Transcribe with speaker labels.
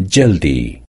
Speaker 1: Jaldi